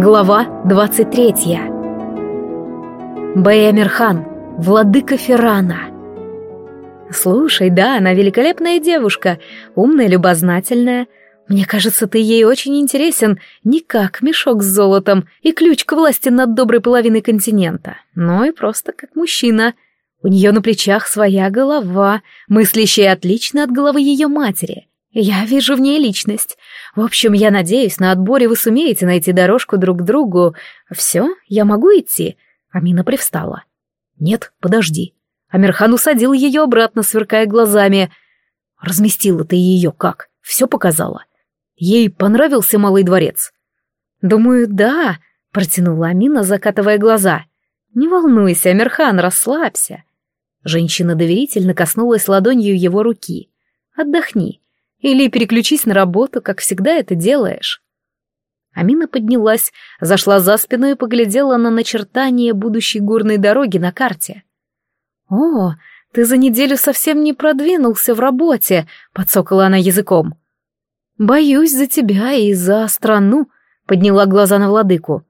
Глава 23. Бэй Амирхан, владыка Феррана. Слушай, да, она великолепная девушка, умная, любознательная. Мне кажется, ты ей очень интересен не как мешок с золотом и ключ к власти над доброй половиной континента, но и просто как мужчина. У нее на плечах своя голова, мыслящая отлично от головы ее матери. Я вижу в ней личность. В общем, я надеюсь, на отборе вы сумеете найти дорожку друг к другу. Все, я могу идти?» Амина привстала. «Нет, подожди». Амирхан усадил ее обратно, сверкая глазами. «Разместила ты ее как? Все показала? Ей понравился малый дворец?» «Думаю, да», — протянула Амина, закатывая глаза. «Не волнуйся, Амирхан, расслабься». Женщина доверительно коснулась ладонью его руки. «Отдохни. Или переключись на работу, как всегда это делаешь. Амина поднялась, зашла за спину и поглядела на начертание будущей горной дороги на карте. «О, ты за неделю совсем не продвинулся в работе», — подсокала она языком. «Боюсь за тебя и за страну», — подняла глаза на владыку.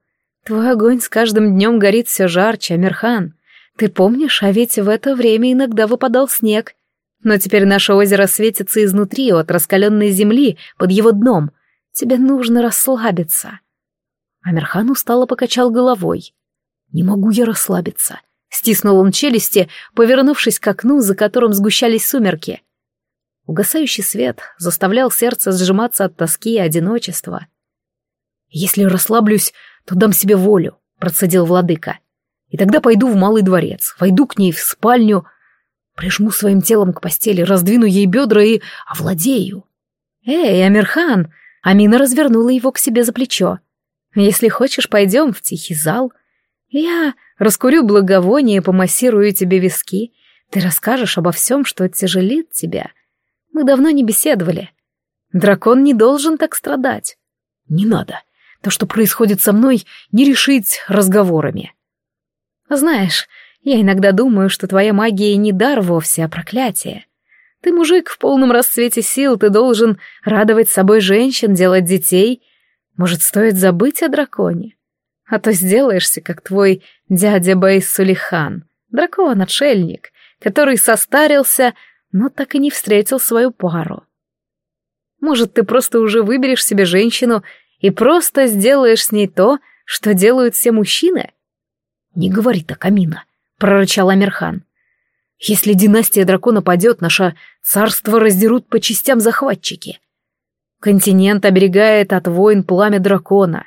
«Твой огонь с каждым днем горит все жарче, Амирхан. Ты помнишь, а ведь в это время иногда выпадал снег, но теперь наше озеро светится изнутри от раскаленной земли под его дном. Тебе нужно расслабиться. Амирхан устало покачал головой. «Не могу я расслабиться», — стиснул он челюсти, повернувшись к окну, за которым сгущались сумерки. Угасающий свет заставлял сердце сжиматься от тоски и одиночества. «Если расслаблюсь, то дам себе волю», — процедил владыка. «И тогда пойду в малый дворец, войду к ней в спальню, Прижму своим телом к постели, раздвину ей бедра и овладею. «Эй, Амирхан!» Амина развернула его к себе за плечо. «Если хочешь, пойдем в тихий зал. Я раскурю благовоние, помассирую тебе виски. Ты расскажешь обо всем, что тяжелит тебя. Мы давно не беседовали. Дракон не должен так страдать. Не надо. То, что происходит со мной, не решить разговорами. Знаешь, я иногда думаю, что твоя магия не дар вовсе, а проклятие. Ты мужик в полном расцвете сил, ты должен радовать собой женщин, делать детей. Может, стоит забыть о драконе? А то сделаешься, как твой дядя Бейс Сулихан, дракон-отшельник, который состарился, но так и не встретил свою пару. Может, ты просто уже выберешь себе женщину и просто сделаешь с ней то, что делают все мужчины? Не говори так, Амина прорычал Амирхан. «Если династия дракона падет, наше царство раздерут по частям захватчики. Континент оберегает от войн пламя дракона.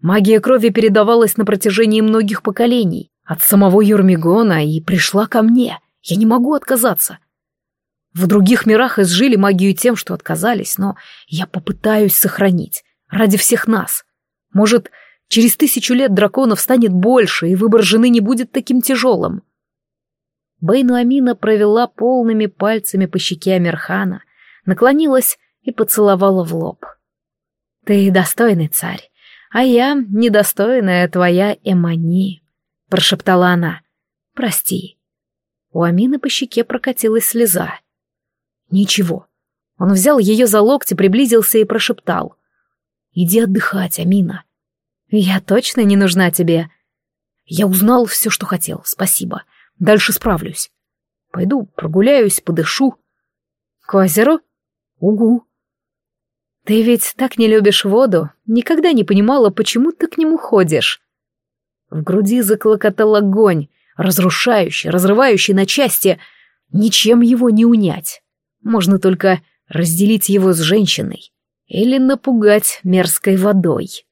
Магия крови передавалась на протяжении многих поколений, от самого Юрмигона и пришла ко мне. Я не могу отказаться. В других мирах изжили магию тем, что отказались, но я попытаюсь сохранить. Ради всех нас. Может, Через тысячу лет драконов станет больше, и выбор жены не будет таким тяжелым. Бейну Амина провела полными пальцами по щеке Амирхана, наклонилась и поцеловала в лоб. «Ты достойный царь, а я недостойная твоя Эмани», — прошептала она. «Прости». У Амины по щеке прокатилась слеза. «Ничего». Он взял ее за локти, приблизился и прошептал. «Иди отдыхать, Амина. «Я точно не нужна тебе?» «Я узнал все, что хотел, спасибо. Дальше справлюсь. Пойду прогуляюсь, подышу». «К озеру?» «Угу». «Ты ведь так не любишь воду, никогда не понимала, почему ты к нему ходишь». В груди заклокотал огонь, разрушающий, разрывающий на части. Ничем его не унять. Можно только разделить его с женщиной или напугать мерзкой водой.